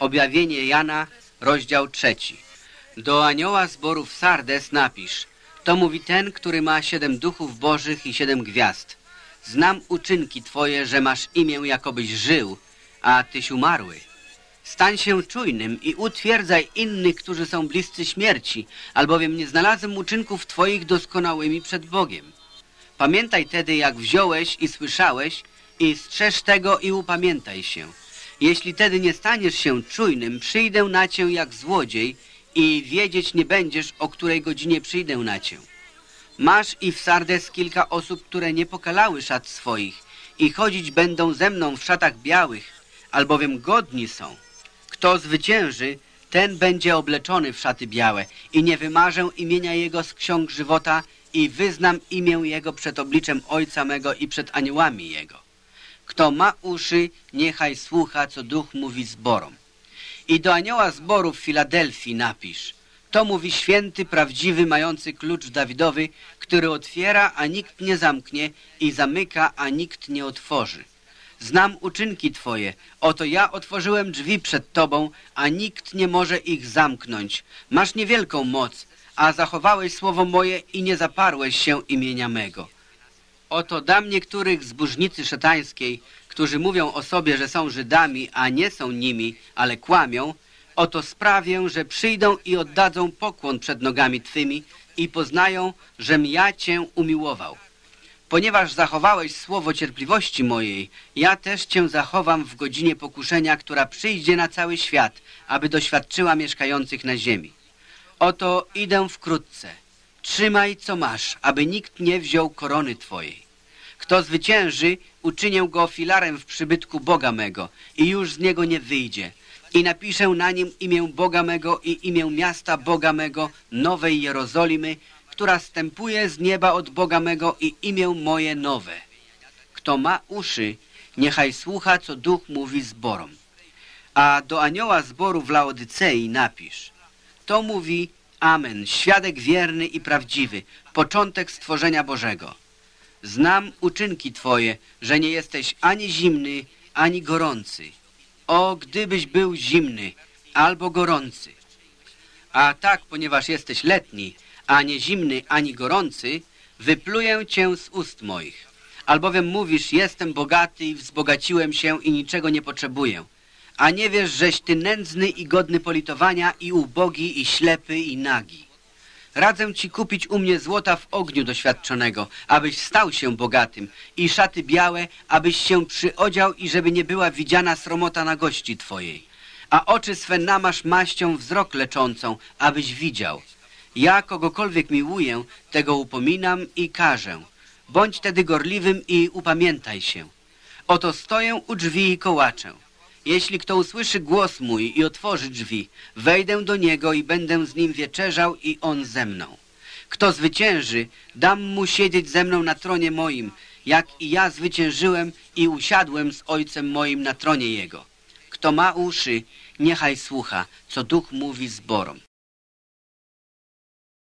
Objawienie Jana, rozdział trzeci. Do anioła zboru w Sardes napisz. To mówi ten, który ma siedem duchów bożych i siedem gwiazd. Znam uczynki twoje, że masz imię, jakobyś żył, a tyś umarły. Stań się czujnym i utwierdzaj innych, którzy są bliscy śmierci, albowiem nie znalazłem uczynków twoich doskonałymi przed Bogiem. Pamiętaj tedy, jak wziąłeś i słyszałeś, i strzeż tego i upamiętaj się. Jeśli tedy nie staniesz się czujnym, przyjdę na cię jak złodziej i wiedzieć nie będziesz, o której godzinie przyjdę na cię. Masz i w Sardes kilka osób, które nie pokalały szat swoich i chodzić będą ze mną w szatach białych, albowiem godni są. Kto zwycięży, ten będzie obleczony w szaty białe i nie wymarzę imienia Jego z ksiąg żywota i wyznam imię Jego przed obliczem Ojca mego i przed aniołami Jego. Kto ma uszy, niechaj słucha, co duch mówi zborom. I do anioła zboru w Filadelfii napisz. To mówi święty, prawdziwy, mający klucz Dawidowy, który otwiera, a nikt nie zamknie i zamyka, a nikt nie otworzy. Znam uczynki Twoje. Oto ja otworzyłem drzwi przed Tobą, a nikt nie może ich zamknąć. Masz niewielką moc, a zachowałeś słowo moje i nie zaparłeś się imienia mego. Oto dam niektórych zbóżnicy szatańskiej, którzy mówią o sobie, że są Żydami, a nie są nimi, ale kłamią, oto sprawię, że przyjdą i oddadzą pokłon przed nogami Twymi i poznają, żem ja Cię umiłował. Ponieważ zachowałeś słowo cierpliwości mojej, ja też Cię zachowam w godzinie pokuszenia, która przyjdzie na cały świat, aby doświadczyła mieszkających na ziemi. Oto idę wkrótce. Trzymaj, co masz, aby nikt nie wziął korony Twojej. Kto zwycięży, uczynię go filarem w przybytku Boga mego i już z niego nie wyjdzie. I napiszę na nim imię Boga mego i imię miasta Boga mego, Nowej Jerozolimy, która stępuje z nieba od Boga mego i imię moje nowe. Kto ma uszy, niechaj słucha, co duch mówi zborom. A do anioła zboru w Laodycei napisz. To mówi Amen, świadek wierny i prawdziwy, początek stworzenia Bożego. Znam uczynki Twoje, że nie jesteś ani zimny, ani gorący. O, gdybyś był zimny albo gorący. A tak, ponieważ jesteś letni, a nie zimny ani gorący, wypluję Cię z ust moich. Albowiem mówisz, jestem bogaty i wzbogaciłem się i niczego nie potrzebuję. A nie wiesz, żeś Ty nędzny i godny politowania i ubogi i ślepy i nagi. Radzę ci kupić u mnie złota w ogniu doświadczonego, abyś stał się bogatym i szaty białe, abyś się przyodział i żeby nie była widziana sromota na gości twojej. A oczy swe namasz maścią wzrok leczącą, abyś widział. Ja kogokolwiek miłuję, tego upominam i każę. Bądź tedy gorliwym i upamiętaj się. Oto stoję u drzwi i kołaczę. Jeśli kto usłyszy głos mój i otworzy drzwi, wejdę do niego i będę z nim wieczerzał i on ze mną. Kto zwycięży, dam mu siedzieć ze mną na tronie moim, jak i ja zwyciężyłem i usiadłem z ojcem moim na tronie jego. Kto ma uszy, niechaj słucha, co duch mówi zborom.